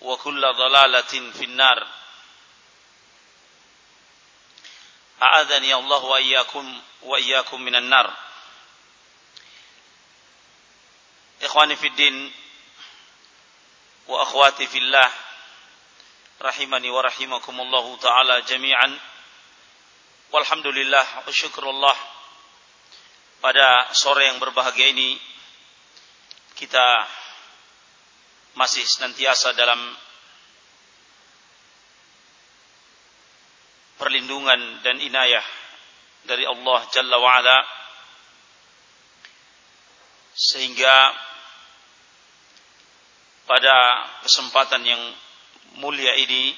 وكل ضلالة في النار أعاذني الله وإياكم وإياكم من النار إخواني في الدين وأخواتي في الله rahimani wa rahimakumullah taala jami'an walhamdulillah wa syukurullah pada sore yang berbahagia ini kita masih senantiasa dalam perlindungan dan inayah dari Allah Jalla wa'ala. Sehingga pada kesempatan yang mulia ini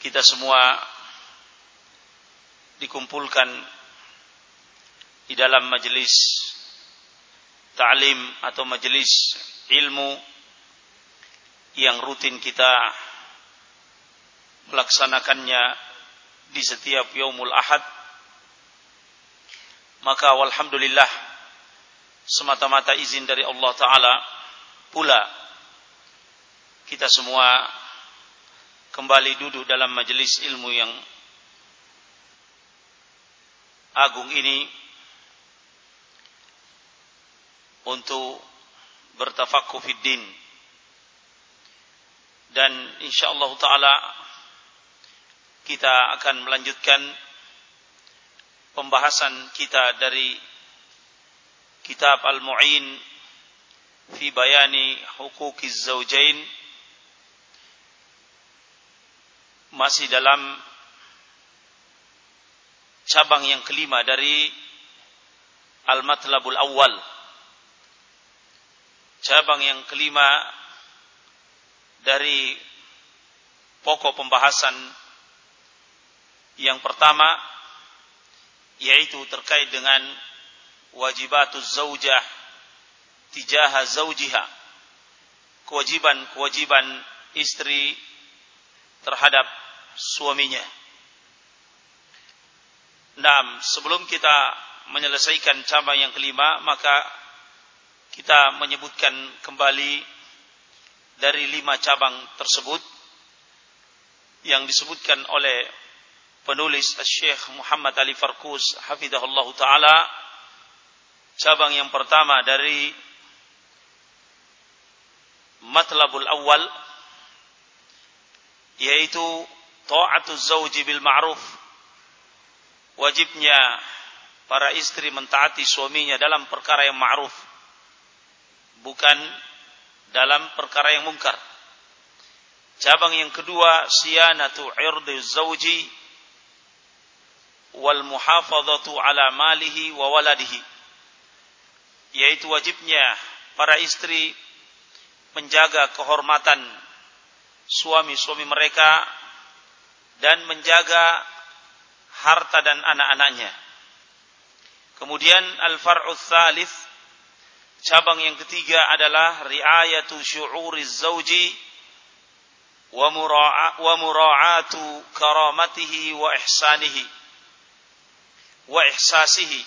kita semua dikumpulkan di dalam majelis ta'lim atau majelis ilmu yang rutin kita melaksanakannya di setiap yaumul ahad maka walhamdulillah semata-mata izin dari Allah taala pula kita semua kembali duduk dalam majelis ilmu yang agung ini untuk bertafakku fiddin dan insyaallah taala kita akan melanjutkan pembahasan kita dari kitab Al-Mu'in fi bayani huquqiz zaujain. Masih dalam cabang yang kelima dari Al-Matlabul Awal cabang yang kelima dari pokok pembahasan yang pertama yaitu terkait dengan wajibatuz zaujah tijaha zaujiha kewajiban-kewajiban istri terhadap suaminya. Nah, sebelum kita menyelesaikan cabang yang kelima, maka kita menyebutkan kembali dari lima cabang tersebut yang disebutkan oleh penulis Syekh Muhammad Ali Farkus hafizahullah taala. Cabang yang pertama dari matlabul awal yaitu ta'atuz zauji bil ma'ruf. Wajibnya para istri mentaati suaminya dalam perkara yang ma'ruf bukan dalam perkara yang mungkar. Cabang yang kedua siyanatu irdi zauji wal muhafadhatu ala malihi wa waladihi. Yaitu wajibnya para istri menjaga kehormatan suami-suami mereka dan menjaga harta dan anak-anaknya. Kemudian al-far'u tsalits Cabang yang ketiga adalah riayatu syu'uriz zauji wa mura'atu karamatihi wa ihsanihi wa ihsasihi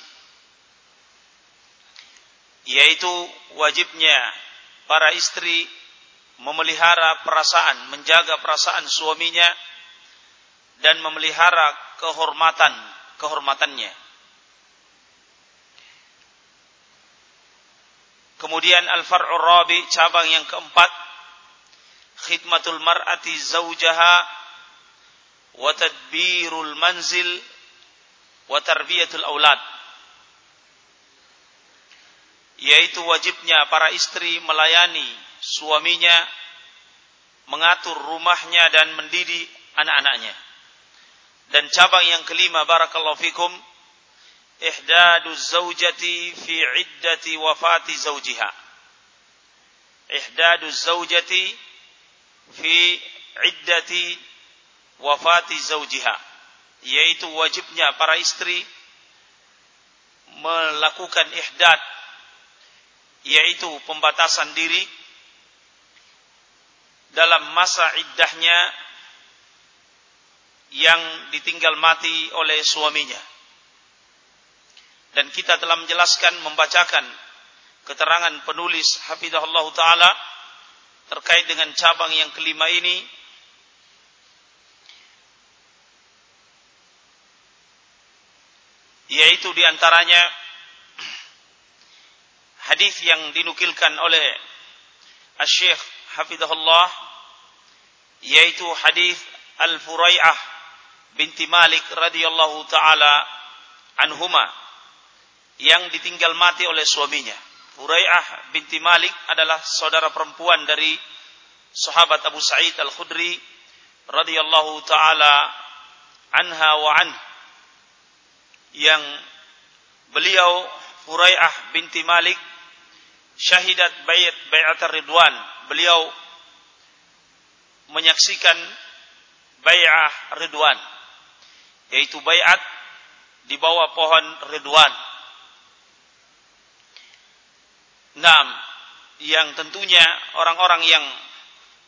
yaitu wajibnya para istri memelihara perasaan, menjaga perasaan suaminya dan memelihara kehormatan kehormatannya. Kemudian al-far'ur rabi cabang yang keempat. Khidmatul mar'ati zaujaha wa tadbirul manzil. Wa tarbiyatul aulad. Yaitu wajibnya para istri melayani suaminya mengatur rumahnya dan mendidik anak-anaknya. Dan cabang yang kelima barakallahu fikum ihdadu zaujati fi iddati wafati zaujiha ihdadu zaujati fi iddati wafati zaujiha yaitu wajibnya para istri melakukan ihdad yaitu pembatasan diri dalam masa iddahnya yang ditinggal mati oleh suaminya. Dan kita telah menjelaskan membacakan keterangan penulis Hafizahullah taala terkait dengan cabang yang kelima ini. Yaitu di antaranya hadis yang dinukilkan oleh Syekh Hafizahullah yaitu hadis Al-Furai'ah binti Malik radhiyallahu taala anhuma yang ditinggal mati oleh suaminya. Furai'ah binti Malik adalah saudara perempuan dari sahabat Abu Sa'id Al-Khudri radhiyallahu taala anha wa an. Yang beliau Furai'ah binti Malik syahidat bayat bayat ridwan. Beliau menyaksikan bayah ridwan yaitu bayat di bawah pohon ridwan Nam yang tentunya orang-orang yang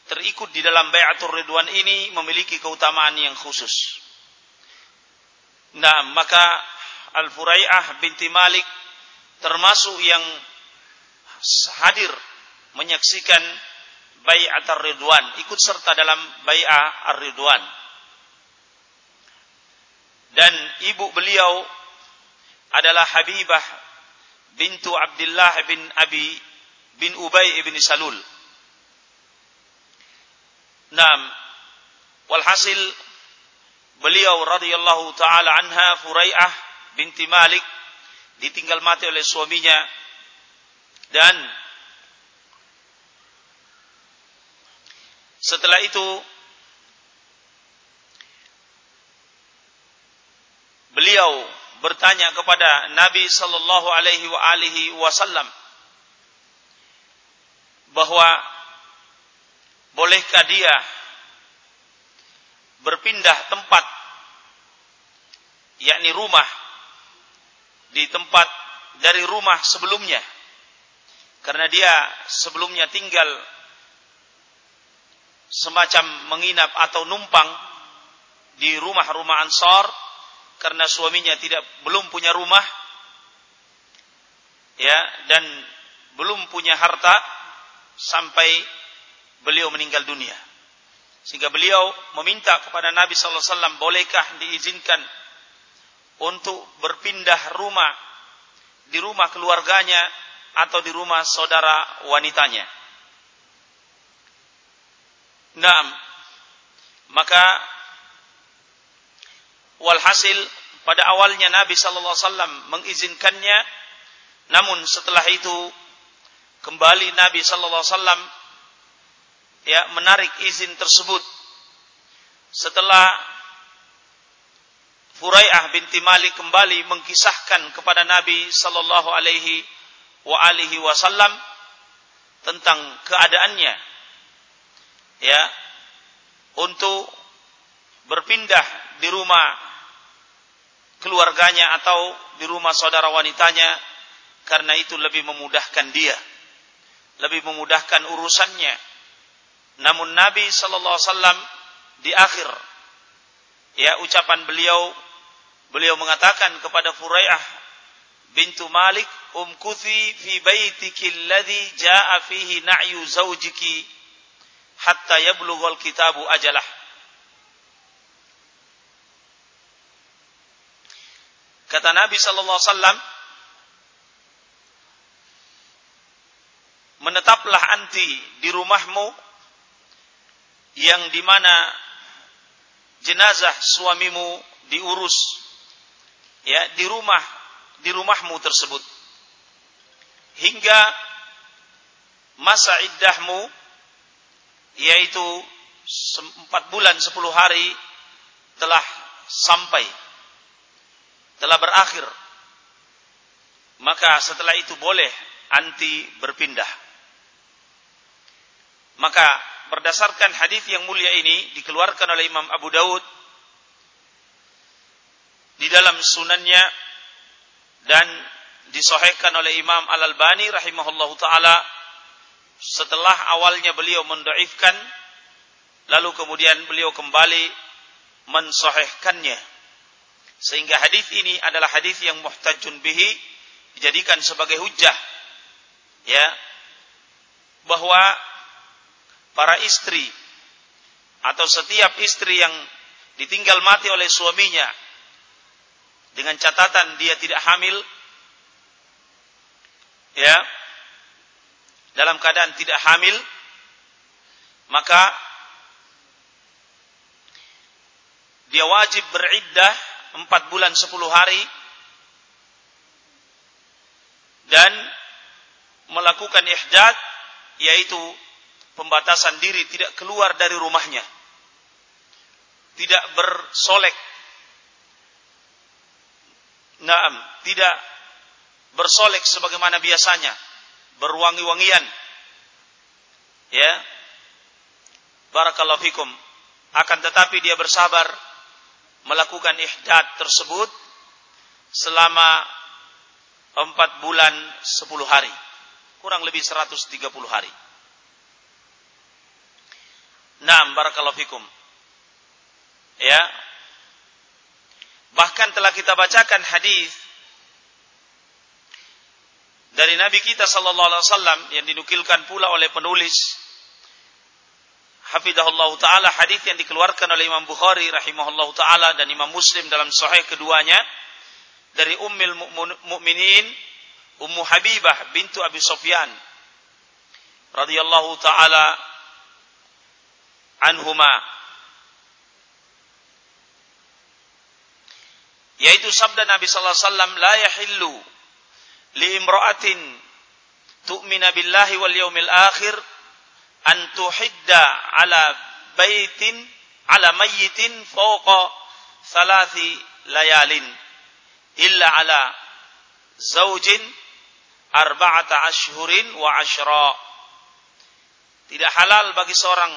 terikut di dalam bayatul ridwan ini memiliki keutamaan yang khusus. Nah, maka Al-Furai'ah binti Malik termasuk yang hadir menyaksikan bay'at ar-ridwan, ikut serta dalam bay'ah ar-ridwan. Dan ibu beliau adalah Habibah bintu Abdullah bin Abi bin Ubay bin Salul. Naam. Walhasil beliau radhiyallahu taala anha Furai'ah binti Malik ditinggal mati oleh suaminya dan setelah itu beliau bertanya kepada Nabi sallallahu alaihi wasallam bahwa bolehkah dia berpindah tempat yakni rumah di tempat dari rumah sebelumnya? Karena dia sebelumnya tinggal semacam menginap atau numpang di rumah-rumah Ansar karena suaminya tidak belum punya rumah ya dan belum punya harta sampai beliau meninggal dunia sehingga beliau meminta kepada Nabi sallallahu alaihi wasallam bolehkah diizinkan untuk berpindah rumah di rumah keluarganya atau di rumah saudara wanitanya. Nah, maka walhasil pada awalnya Nabi Shallallahu Alaihi Wasallam mengizinkannya, namun setelah itu kembali Nabi Shallallahu Alaihi Wasallam ya menarik izin tersebut. Setelah Furai'ah binti Malik kembali mengkisahkan kepada Nabi sallallahu alaihi wa alihi wasallam tentang keadaannya ya untuk berpindah di rumah keluarganya atau di rumah saudara wanitanya karena itu lebih memudahkan dia lebih memudahkan urusannya. Namun Nabi sallallahu alaihi wasallam di akhir ya ucapan beliau beliau mengatakan kepada Furai'ah bintu Malik umkuthi fi baitiki alladhi jaa fihi na'yu zawjiki hatta yablughal kitabu ajalah Kata Nabi sallallahu alaihi wasallam Menetaplah anti di rumahmu yang di mana jenazah suamimu diurus ya di rumah di rumahmu tersebut. Hingga masa iddahmu yaitu empat bulan sepuluh hari telah sampai telah berakhir maka setelah itu boleh anti berpindah. Maka berdasarkan hadis yang mulia ini dikeluarkan oleh Imam Abu Daud di dalam sunannya dan disahihkan oleh Imam Al-Albani rahimahullahu taala setelah awalnya beliau mendoifkan lalu kemudian beliau kembali mensahihkannya sehingga hadis ini adalah hadis yang muhtajun bihi dijadikan sebagai hujah ya. Bahwa para istri atau setiap istri yang ditinggal mati oleh suaminya dengan catatan dia tidak hamil ya dalam keadaan tidak hamil maka dia wajib beriddah empat bulan sepuluh hari. Dan melakukan ihdad yaitu pembatasan diri tidak keluar dari rumahnya. Tidak bersolek. Naam tidak bersolek sebagaimana biasanya. Berwangi-wangian. Ya. Barakallahu fikum. Akan tetapi dia bersabar melakukan ihdad tersebut selama empat bulan sepuluh hari kurang lebih 130 hari Naam barakallahu fikum. Ya. Bahkan telah kita bacakan hadis dari Nabi kita sallallahu alaihi wasallam yang dinukilkan pula oleh penulis Hafidahullah taala hadis yang dikeluarkan oleh Imam Bukhari rahimahullah taala dan Imam Muslim dalam sahih keduanya dari Ummul Mukminin Ummu Habibah bintu Abi Sufyan radhiyallahu taala anhuma yaitu sabda Nabi sallallahu alaihi wasallam la yahillu li imra'atin tu'mina billahi wal yawmil akhir an tuhidda ala baitin ala mayyitin fawqa thalathi layalin illa ala zaujin arba'ata ashhurin wa ashra tidak halal bagi seorang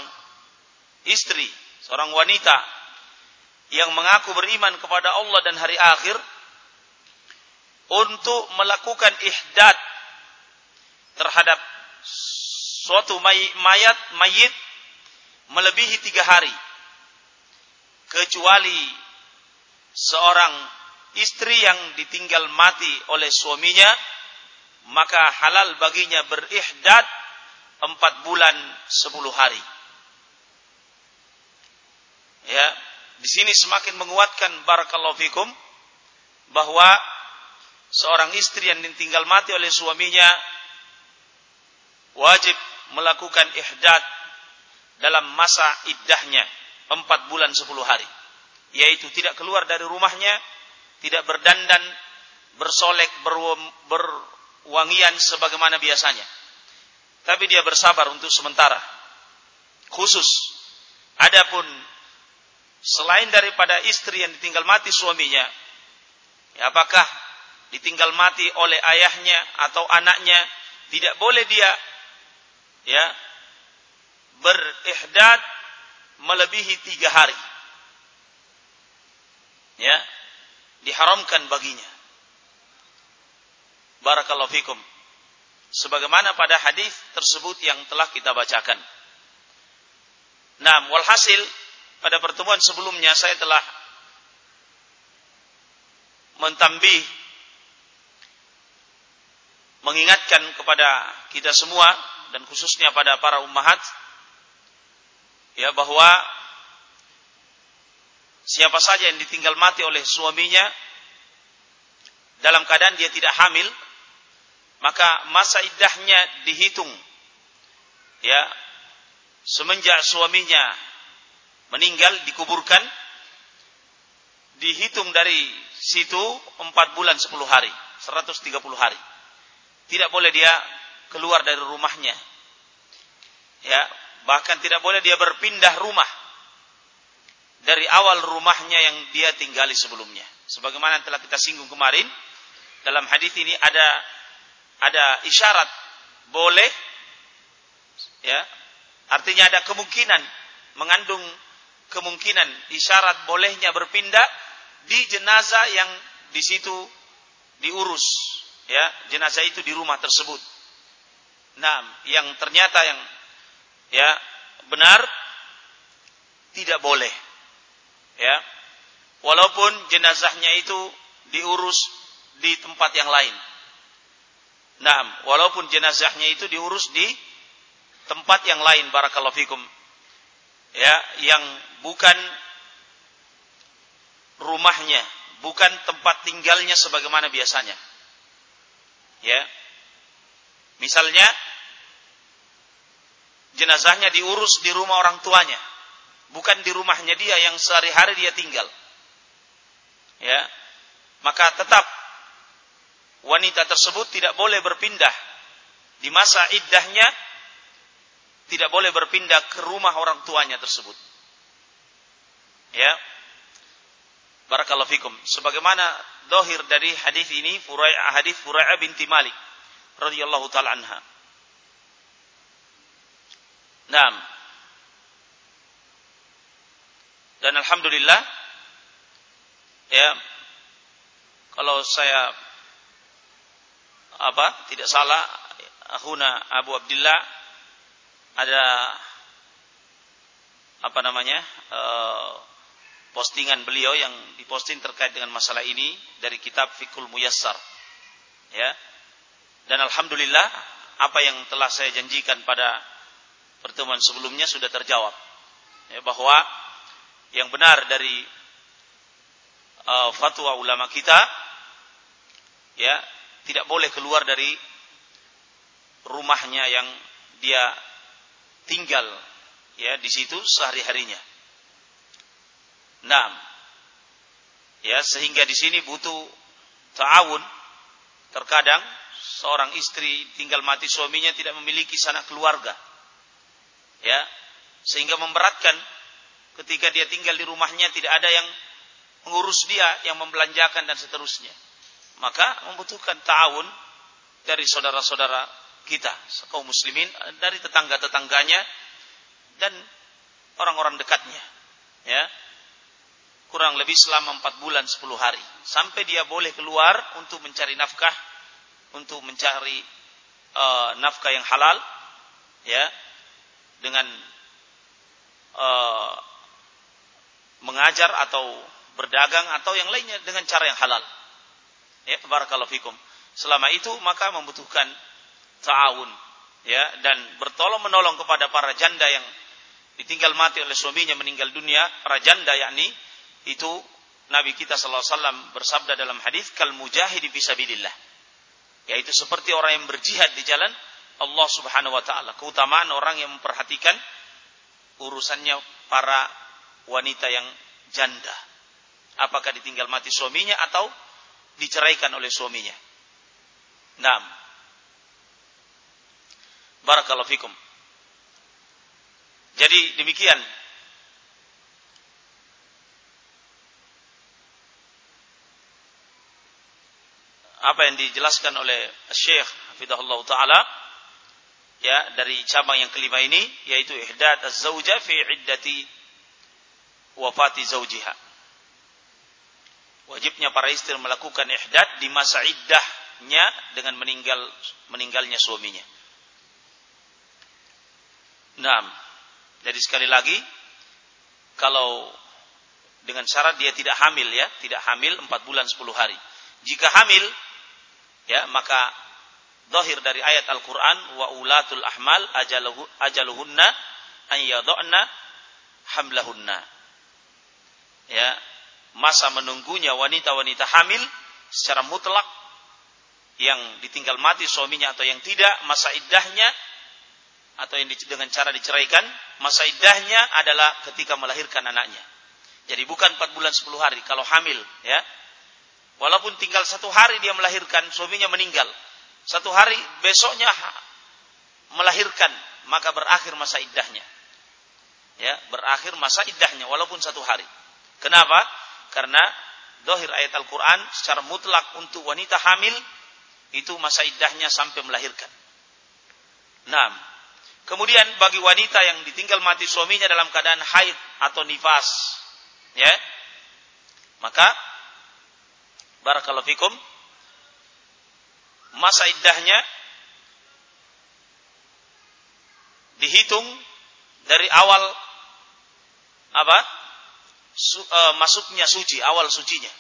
istri, seorang wanita yang mengaku beriman kepada Allah dan hari akhir untuk melakukan ihdad terhadap suatu mayat mayit melebihi tiga hari. Kecuali seorang istri yang ditinggal mati oleh suaminya maka halal baginya berihdad empat bulan sepuluh hari. Ya di sini semakin menguatkan barakallahu fikum bahwa seorang istri yang ditinggal mati oleh suaminya wajib melakukan ihdad dalam masa iddahnya empat bulan sepuluh hari. Yaitu tidak keluar dari rumahnya tidak berdandan bersolek berwangian sebagaimana biasanya. Tapi dia bersabar untuk sementara. Khusus adapun selain daripada istri yang ditinggal mati suaminya, ya, apakah ditinggal mati oleh ayahnya atau anaknya, tidak boleh dia ya berihdad melebihi tiga hari. Ya, diharamkan baginya. Barakallahu fikum. Sebagaimana pada hadis tersebut yang telah kita bacakan. Nah, walhasil pada pertemuan sebelumnya saya telah mentambih mengingatkan kepada kita semua dan khususnya pada para ummahat ya bahwa siapa saja yang ditinggal mati oleh suaminya dalam keadaan dia tidak hamil maka masa iddahnya dihitung ya semenjak suaminya meninggal dikuburkan dihitung dari situ 4 bulan 10 hari, 130 hari. Tidak boleh dia keluar dari rumahnya. Ya, bahkan tidak boleh dia berpindah rumah dari awal rumahnya yang dia tinggali sebelumnya. Sebagaimana telah kita singgung kemarin, dalam hadis ini ada ada isyarat boleh ya artinya ada kemungkinan mengandung kemungkinan isyarat bolehnya berpindah di jenazah yang di situ diurus ya jenazah itu di rumah tersebut nah yang ternyata yang ya benar tidak boleh ya walaupun jenazahnya itu diurus di tempat yang lain nah walaupun jenazahnya itu diurus di tempat yang lain barakallahu fikum ya yang bukan rumahnya, bukan tempat tinggalnya sebagaimana biasanya. Ya. Misalnya jenazahnya diurus di rumah orang tuanya, bukan di rumahnya dia yang sehari-hari dia tinggal. Ya. Maka tetap wanita tersebut tidak boleh berpindah di masa iddahnya tidak boleh berpindah ke rumah orang tuanya tersebut. Ya. Barakallahu fikum. Sebagaimana dohir dari hadis ini, Furai' hadis Furai'ah binti Malik radhiyallahu taala anha. Naam. Dan alhamdulillah ya kalau saya apa tidak salah Ahuna Abu Abdullah ada apa namanya uh, postingan beliau yang diposting terkait dengan masalah ini dari kitab Fikul Muyassar. Ya. Dan alhamdulillah apa yang telah saya janjikan pada pertemuan sebelumnya sudah terjawab. Ya, bahwa yang benar dari uh, fatwa ulama kita ya tidak boleh keluar dari rumahnya yang dia tinggal ya di situ sehari-harinya. Nah, ya sehingga di sini butuh ta'awun. Terkadang seorang istri tinggal mati suaminya tidak memiliki sanak keluarga. Ya, sehingga memberatkan ketika dia tinggal di rumahnya tidak ada yang mengurus dia, yang membelanjakan dan seterusnya. Maka membutuhkan ta'awun dari saudara-saudara kita, kaum muslimin, dari tetangga-tetangganya dan orang-orang dekatnya. Ya, kurang lebih selama empat bulan sepuluh hari sampai dia boleh keluar untuk mencari nafkah untuk mencari uh, nafkah yang halal ya dengan uh, mengajar atau berdagang atau yang lainnya dengan cara yang halal. Ya barakallahu fikum. Selama itu maka membutuhkan ta'awun ya dan bertolong menolong kepada para janda yang ditinggal mati oleh suaminya meninggal dunia. Para janda yakni itu Nabi kita sallallahu alaihi wasallam bersabda dalam hadis kal mujahidi fisabilillah yaitu seperti orang yang berjihad di jalan Allah Subhanahu wa taala. Keutamaan orang yang memperhatikan urusannya para wanita yang janda. Apakah ditinggal mati suaminya atau diceraikan oleh suaminya? Naam. Barakallahu fikum. Jadi demikian apa yang dijelaskan oleh Syekh Hafidahullah Ta'ala ya dari cabang yang kelima ini yaitu ihdad az-zawja fi iddati wafati zawjiha. Wajibnya para istri melakukan ihdad di masa iddahnya dengan meninggal meninggalnya suaminya. Nah, jadi sekali lagi kalau dengan syarat dia tidak hamil ya, tidak hamil 4 bulan 10 hari. Jika hamil ya maka dohir dari ayat Al-Quran wa ulatul ahmal ajaluhu, ajaluhunna an yadokna hamlahunna ya masa menunggunya wanita-wanita hamil secara mutlak yang ditinggal mati suaminya atau yang tidak masa iddahnya atau yang dengan cara diceraikan, masa iddahnya adalah ketika melahirkan anaknya. Jadi bukan 4 bulan 10 hari kalau hamil, ya. Walaupun tinggal satu hari dia melahirkan, suaminya meninggal. Satu hari besoknya melahirkan, maka berakhir masa iddahnya. Ya, berakhir masa iddahnya walaupun satu hari. Kenapa? Karena dohir ayat Al-Quran secara mutlak untuk wanita hamil itu masa iddahnya sampai melahirkan. Nah, kemudian bagi wanita yang ditinggal mati suaminya dalam keadaan haid atau nifas, ya, maka barakallahu fikum. Masa iddahnya dihitung dari awal apa? Su, uh, masuknya suci awal sucinya.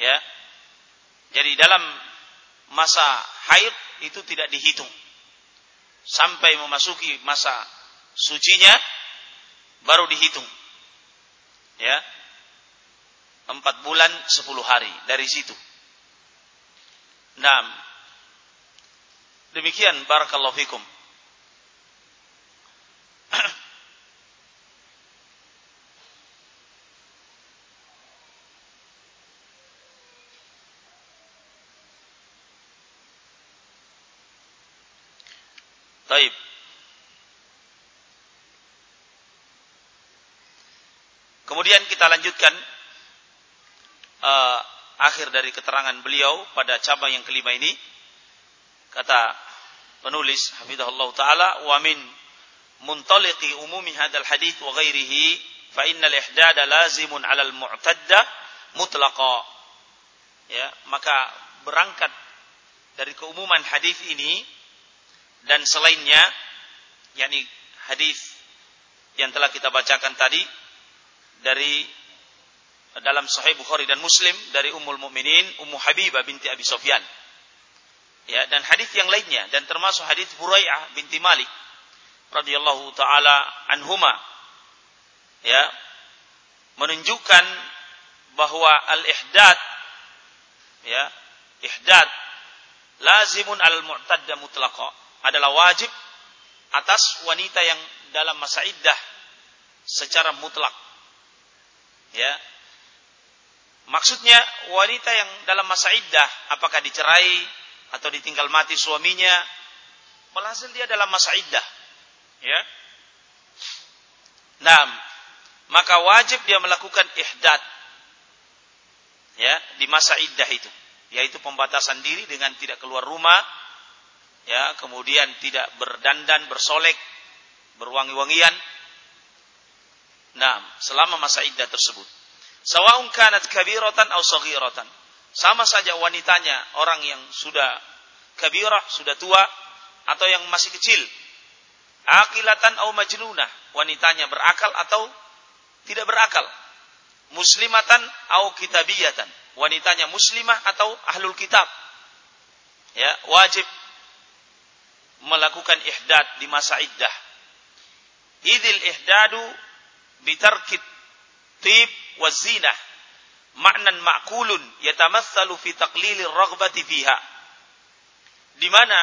Ya. Jadi dalam masa haid itu tidak dihitung. Sampai memasuki masa sucinya baru dihitung. Ya empat bulan sepuluh hari. Dari situ. Nah demikian barakallahu fikum. Taib. Kemudian kita lanjutkan uh, akhir dari keterangan beliau pada cabang yang kelima ini. Kata penulis hafizahullah taala wa min muntaliqi umumi hadzal hadits wa ghairihi fa innal ihdada lazimun 'alal mu'tadda mutlaqa. Ya, maka berangkat dari keumuman hadis ini dan selainnya yakni hadis yang telah kita bacakan tadi dari dalam Sahih Bukhari dan Muslim dari Ummul Mukminin Ummu Habibah binti Abi Sufyan. Ya, dan hadis yang lainnya dan termasuk hadis Burai'ah binti Malik radhiyallahu taala anhuma. Ya, menunjukkan bahwa al-ihdad ya, ihdad lazimun al-mu'tadda mutlaqa adalah wajib atas wanita yang dalam masa iddah secara mutlak. Ya. Maksudnya wanita yang dalam masa iddah apakah dicerai atau ditinggal mati suaminya, walhasil dia dalam masa iddah. Ya. Nah, maka wajib dia melakukan ihdad. Ya, di masa iddah itu, yaitu pembatasan diri dengan tidak keluar rumah ya kemudian tidak berdandan bersolek berwangi-wangian nah selama masa iddah tersebut sawaun kanat kabiratan atau saghiratan. Sama saja wanitanya orang yang sudah kabirah sudah tua atau yang masih kecil. Akilatan atau majnunah wanitanya berakal atau tidak berakal. Muslimatan atau kitabiyatan wanitanya muslimah atau ahlul kitab. Ya wajib melakukan ihdad di masa iddah. Idil ihdadu bitarkit tib wa zinah maknan ma'kulun yatamatsalu fi taqlilir raghbati fiha. Di mana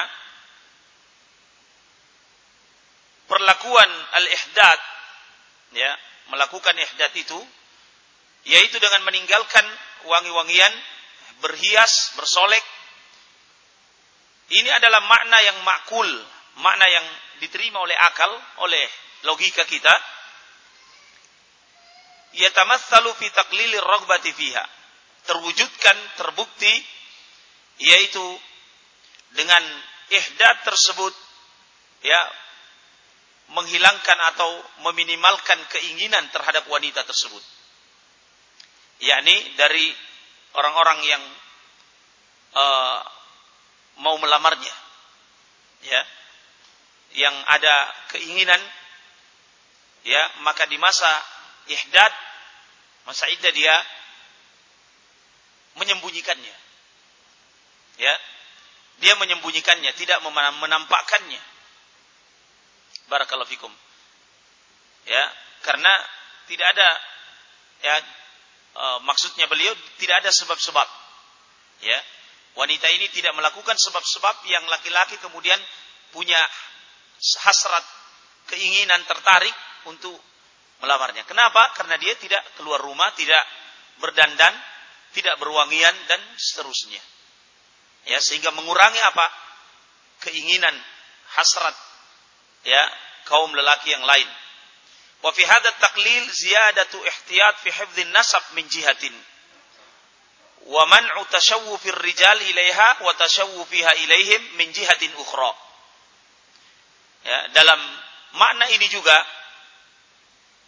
perlakuan al-ihdad ya, melakukan ihdad itu yaitu dengan meninggalkan wangi-wangian, berhias, bersolek ini adalah makna yang makul, makna yang diterima oleh akal, oleh logika kita. Yatamatsalu fi taqlilir ragbati fiha. Terwujudkan, terbukti yaitu dengan ihdad tersebut ya menghilangkan atau meminimalkan keinginan terhadap wanita tersebut. yakni dari orang-orang yang uh, mau melamarnya. Ya. Yang ada keinginan ya, maka di masa ihdad masa iddah dia menyembunyikannya. Ya. Dia menyembunyikannya, tidak menampakkannya. Barakallahu fikum. Ya, karena tidak ada ya e, maksudnya beliau tidak ada sebab-sebab. Ya, Wanita ini tidak melakukan sebab-sebab yang laki-laki kemudian punya hasrat, keinginan tertarik untuk melamarnya. Kenapa? Karena dia tidak keluar rumah, tidak berdandan, tidak berwangian dan seterusnya. Ya, sehingga mengurangi apa? Keinginan, hasrat ya kaum lelaki yang lain. Wa fi hadha taqlil ziyadatu ihtiyat fi hifdhin nasab min jihatin. Wa man'u tashawwufir rijal ilaiha wa tashawwufiha ilaihim min jihatin ukhra. Ya, dalam makna ini juga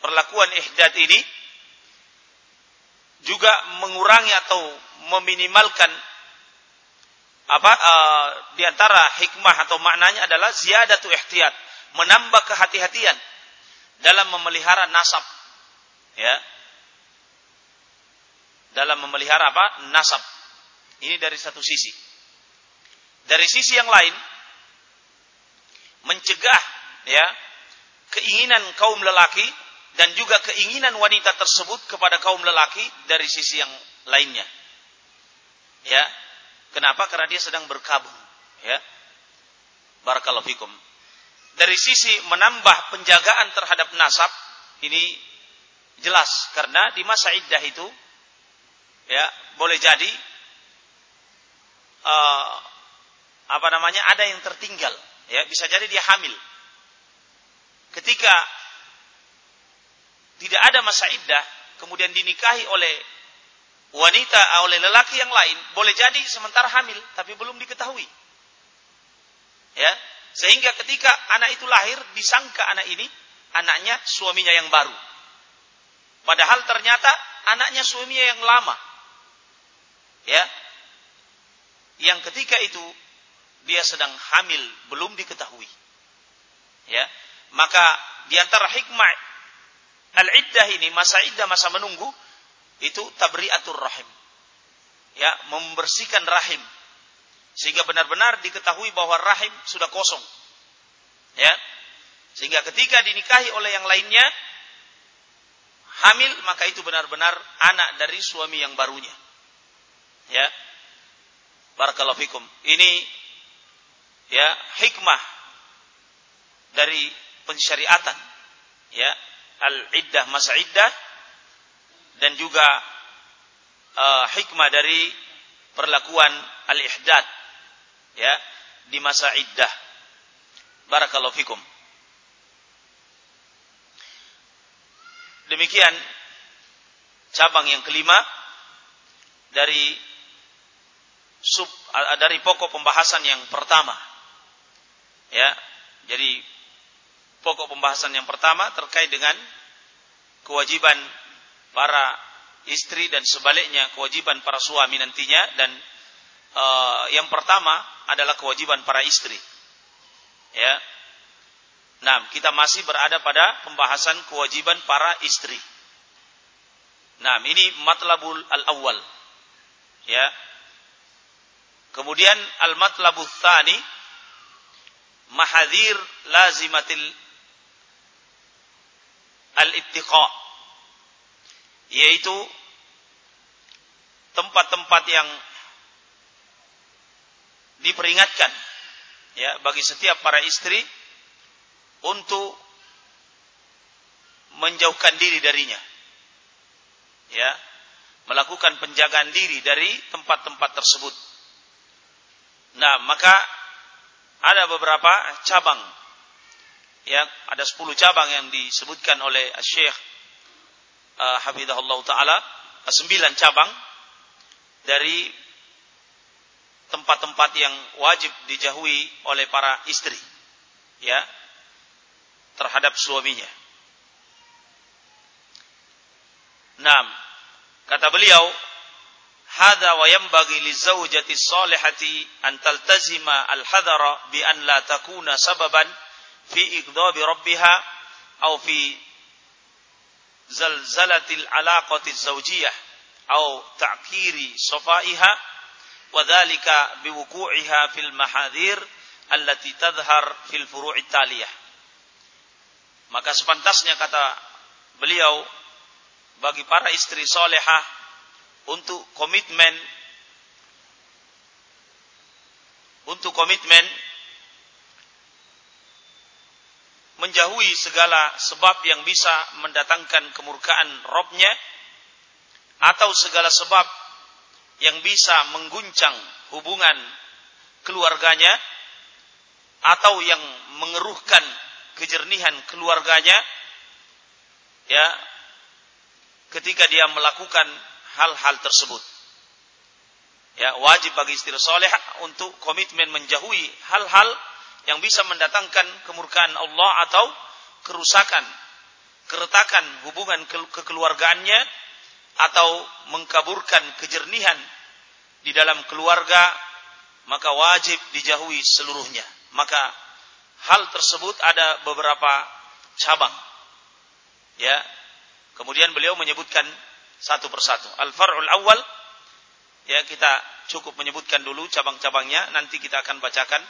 perlakuan ihdad ini juga mengurangi atau meminimalkan apa uh, di antara hikmah atau maknanya adalah ziyadatu ihtiyat, menambah kehati-hatian dalam memelihara nasab. Ya. Dalam memelihara apa? Nasab. Ini dari satu sisi. Dari sisi yang lain mencegah ya keinginan kaum lelaki dan juga keinginan wanita tersebut kepada kaum lelaki dari sisi yang lainnya. Ya. Kenapa? Karena dia sedang berkabung, ya. Barakallahu fikum. Dari sisi menambah penjagaan terhadap nasab ini jelas karena di masa iddah itu ya boleh jadi uh, apa namanya ada yang tertinggal ya bisa jadi dia hamil ketika tidak ada masa iddah, kemudian dinikahi oleh wanita oleh lelaki yang lain, boleh jadi sementara hamil tapi belum diketahui. Ya, sehingga ketika anak itu lahir disangka anak ini anaknya suaminya yang baru. Padahal ternyata anaknya suaminya yang lama. Ya. Yang ketika itu dia sedang hamil belum diketahui. Ya. Maka di antara hikmah Al-iddah ini, masa iddah, masa menunggu, itu tabriatur rahim. Ya, membersihkan rahim. Sehingga benar-benar diketahui bahwa rahim sudah kosong. Ya. Sehingga ketika dinikahi oleh yang lainnya, hamil, maka itu benar-benar anak dari suami yang barunya. Ya. Barakallahu fikum. Ini ya hikmah dari pensyariatan. Ya, al-iddah masa iddah dan juga uh, hikmah dari perlakuan al-ihdad ya di masa iddah. Barakallahu fikum. Demikian cabang yang kelima dari sub dari pokok pembahasan yang pertama. Ya. Jadi pokok pembahasan yang pertama terkait dengan kewajiban para istri dan sebaliknya kewajiban para suami nantinya dan uh, yang pertama adalah kewajiban para istri. Ya. Nah, kita masih berada pada pembahasan kewajiban para istri. Nah, ini matlabul al-awwal. Ya. Kemudian al-matlabul tsani mahadir lazimatil al-ittiqa. Yaitu tempat-tempat yang diperingatkan ya bagi setiap para istri untuk menjauhkan diri darinya ya melakukan penjagaan diri dari tempat-tempat tersebut. Nah maka ada beberapa cabang ya ada 10 cabang yang disebutkan oleh Syekh uh, taala 9 cabang dari tempat-tempat yang wajib dijauhi oleh para istri ya terhadap suaminya. Naam, kata beliau, "Hadza wa yanbaghi lizawjati salihati an taltazima al-hadara bi an la takuna sababan fi igdabi rabbiha atau fi zalzalatil alaqati zawjiyah atau ta'kiri safaiha wa dhalika biwuku'iha fil mahadir allati tadhhar fil furu'i taliyah maka sepantasnya kata beliau bagi para istri solehah untuk komitmen untuk komitmen menjauhi segala sebab yang bisa mendatangkan kemurkaan Robnya atau segala sebab yang bisa mengguncang hubungan keluarganya atau yang mengeruhkan kejernihan keluarganya ya ketika dia melakukan hal-hal tersebut. Ya wajib bagi istri soleh untuk komitmen menjauhi hal-hal yang bisa mendatangkan kemurkaan Allah atau kerusakan, keretakan hubungan ke kekeluargaannya atau mengkaburkan kejernihan di dalam keluarga, maka wajib dijauhi seluruhnya. Maka hal tersebut ada beberapa cabang. Ya. Kemudian beliau menyebutkan satu persatu. Al-far'ul awal ya kita cukup menyebutkan dulu cabang-cabangnya, nanti kita akan bacakan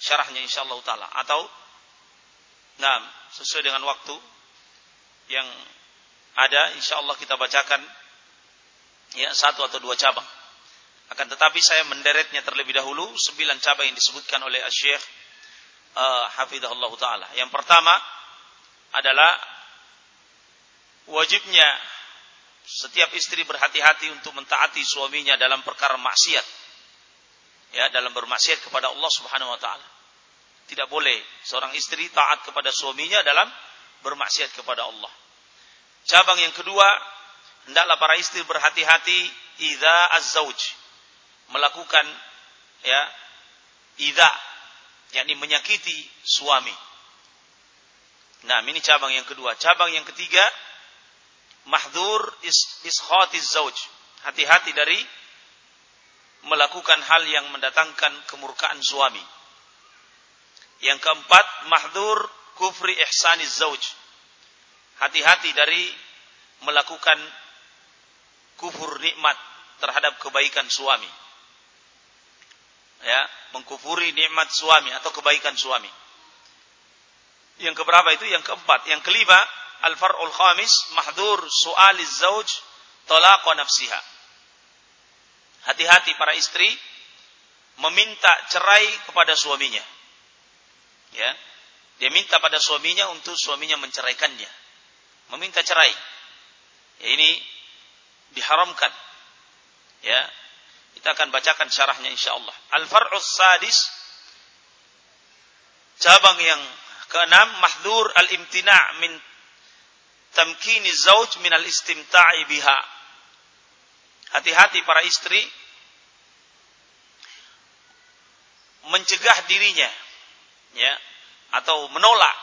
syarahnya insyaallah taala. Atau nah sesuai dengan waktu yang ada insyaallah kita bacakan ya satu atau dua cabang. Akan tetapi saya menderetnya terlebih dahulu sembilan cabang yang disebutkan oleh Syekh uh, Hafizahullah taala. Yang pertama adalah wajibnya setiap istri berhati-hati untuk mentaati suaminya dalam perkara maksiat ya dalam bermaksiat kepada Allah Subhanahu wa taala. Tidak boleh seorang istri taat kepada suaminya dalam bermaksiat kepada Allah. Cabang yang kedua, hendaklah para istri berhati-hati idza az-zauj melakukan ya idza yakni menyakiti suami. Nah, ini cabang yang kedua. Cabang yang ketiga, mahdzur is, ishatiz zauj. Hati-hati dari melakukan hal yang mendatangkan kemurkaan suami. Yang keempat, mahdur kufri ihsaniz zauj. Hati-hati dari melakukan kufur nikmat terhadap kebaikan suami. Ya, mengkufuri nikmat suami atau kebaikan suami. Yang keberapa itu? Yang keempat. Yang kelima, al-far'ul khamis, mahdur su'aliz zauj talaqa nafsiha Hati-hati para istri meminta cerai kepada suaminya. Ya. Dia minta pada suaminya untuk suaminya menceraikannya. Meminta cerai. Ya, ini diharamkan. Ya. Kita akan bacakan syarahnya insyaallah. Al-far'us sadis cabang yang keenam mahdzur al-imtina' min tamkini zauj min al-istimta'i biha hati-hati para istri. Mencegah dirinya. Ya. Atau menolak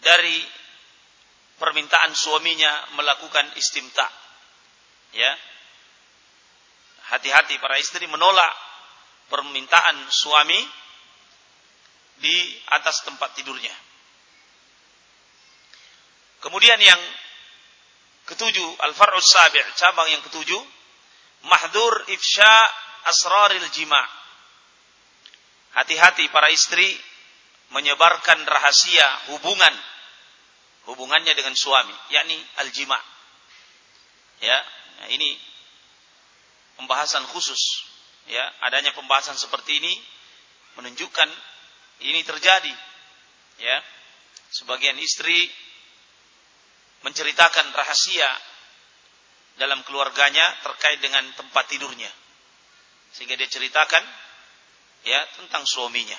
dari permintaan suaminya melakukan istimta. Ya. Hati-hati para istri menolak permintaan suami di atas tempat tidurnya. Kemudian yang ketujuh al-far'us sabi' cabang yang ketujuh mahdur ifsha asraril jima. Hati-hati para istri menyebarkan rahasia hubungan hubungannya dengan suami, yakni al-jima. Ya, nah ini pembahasan khusus. Ya, adanya pembahasan seperti ini menunjukkan ini terjadi. Ya, sebagian istri menceritakan rahasia dalam keluarganya terkait dengan tempat tidurnya. Sehingga dia ceritakan ya tentang suaminya.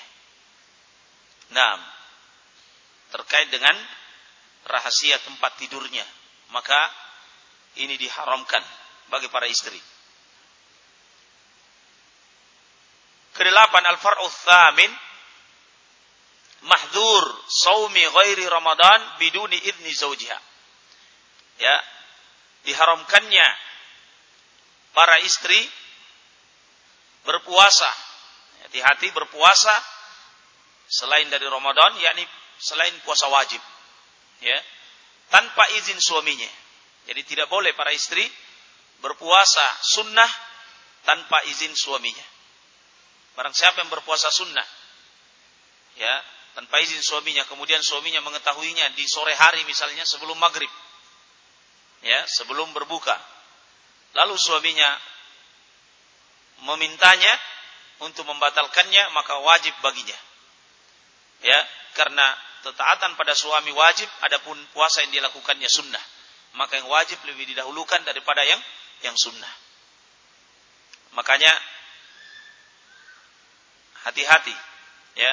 Nah, terkait dengan rahasia tempat tidurnya, maka ini diharamkan bagi para istri. Kedelapan al-far'u tsamin mahdzur saumi ghairi Ramadan biduni idni zaujiha. Ya, diharamkannya para istri berpuasa. Hati-hati berpuasa selain dari Ramadan, yakni selain puasa wajib. Ya. Tanpa izin suaminya. Jadi tidak boleh para istri berpuasa sunnah tanpa izin suaminya. Barang siapa yang berpuasa sunnah, ya, tanpa izin suaminya, kemudian suaminya mengetahuinya di sore hari misalnya sebelum maghrib, ya sebelum berbuka. Lalu suaminya memintanya untuk membatalkannya maka wajib baginya. Ya, karena ketaatan pada suami wajib, adapun puasa yang dilakukannya sunnah. Maka yang wajib lebih didahulukan daripada yang yang sunnah. Makanya hati-hati ya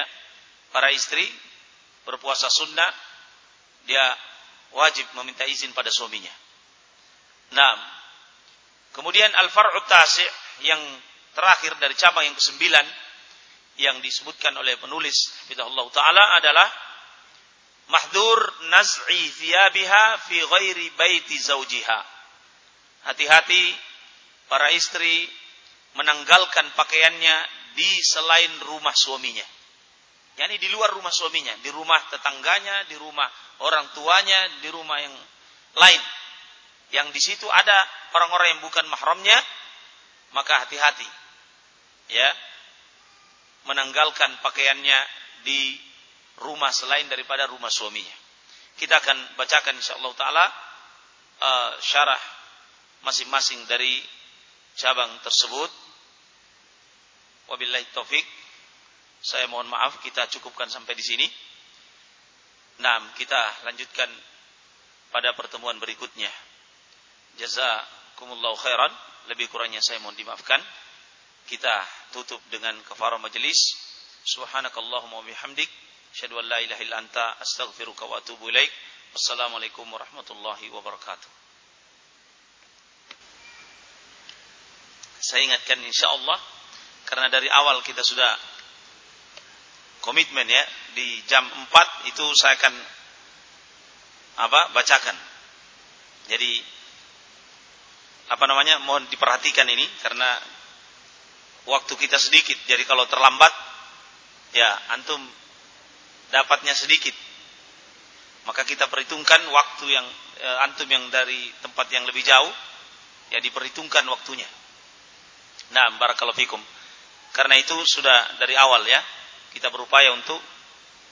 para istri berpuasa sunnah dia wajib meminta izin pada suaminya. Nah, kemudian al-far'u tasi' yang terakhir dari cabang yang kesembilan yang disebutkan oleh penulis Allah taala adalah mahdur naz'i thiyabiha fi ghairi baiti zaujiha. Hati-hati para istri menanggalkan pakaiannya di selain rumah suaminya. Yani di luar rumah suaminya, di rumah tetangganya, di rumah orang tuanya, di rumah yang lain. Yang di situ ada orang-orang yang bukan mahramnya, maka hati-hati. Ya. Menanggalkan pakaiannya di rumah selain daripada rumah suaminya. Kita akan bacakan insyaallah taala uh, syarah masing-masing dari cabang tersebut. Wabillahi taufik. Saya mohon maaf kita cukupkan sampai di sini. Nah, kita lanjutkan pada pertemuan berikutnya. Jazakumullahu khairan. Lebih kurangnya saya mohon dimaafkan. Kita tutup dengan kafarah majelis. Subhanakallahumma bihamdik. Asyhadu an la ilaha illa anta astaghfiruka wa atubu ilaik. Wassalamualaikum warahmatullahi wabarakatuh. Saya ingatkan insyaallah karena dari awal kita sudah komitmen ya di jam 4 itu saya akan apa bacakan. Jadi apa namanya mohon diperhatikan ini karena waktu kita sedikit. Jadi kalau terlambat ya antum dapatnya sedikit. Maka kita perhitungkan waktu yang e, antum yang dari tempat yang lebih jauh ya diperhitungkan waktunya. Nah, barakallahu fikum. Karena itu sudah dari awal ya kita berupaya untuk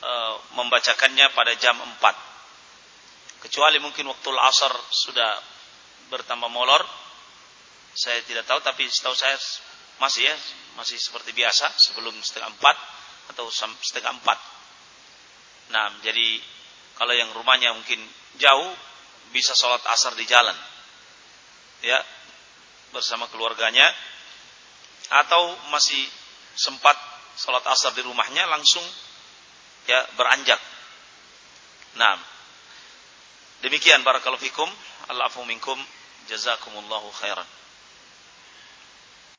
e, membacakannya pada jam 4. Kecuali mungkin waktu asar sudah bertambah molor. Saya tidak tahu tapi setahu saya masih ya, masih seperti biasa sebelum setengah 4 atau setengah 4. Nah, jadi kalau yang rumahnya mungkin jauh bisa sholat asar di jalan. Ya, bersama keluarganya atau masih sempat salat asar di rumahnya langsung ya beranjak. Nah, demikian barakallahu fikum, Allahu minkum, jazakumullahu khairan.